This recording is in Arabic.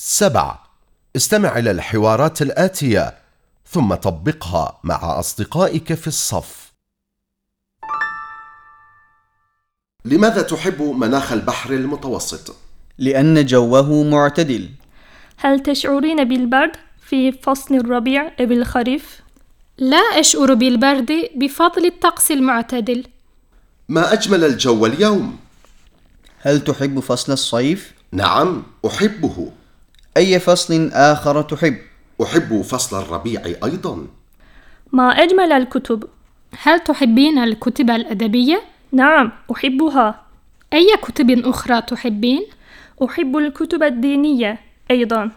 سبع استمع إلى الحوارات الآتية ثم طبقها مع أصدقائك في الصف لماذا تحب مناخ البحر المتوسط؟ لأن جوه معتدل هل تشعرين بالبرد في فصل الربيع أو الخريف؟ لا أشعر بالبرد بفضل الطقس المعتدل ما أجمل الجو اليوم؟ هل تحب فصل الصيف؟ نعم أحبه أي فصل آخر تحب؟ أحب فصل الربيع أيضا ما أجمل الكتب؟ هل تحبين الكتب الأدبية؟ نعم أحبها أي كتب أخرى تحبين؟ أحب الكتب الدينية أيضا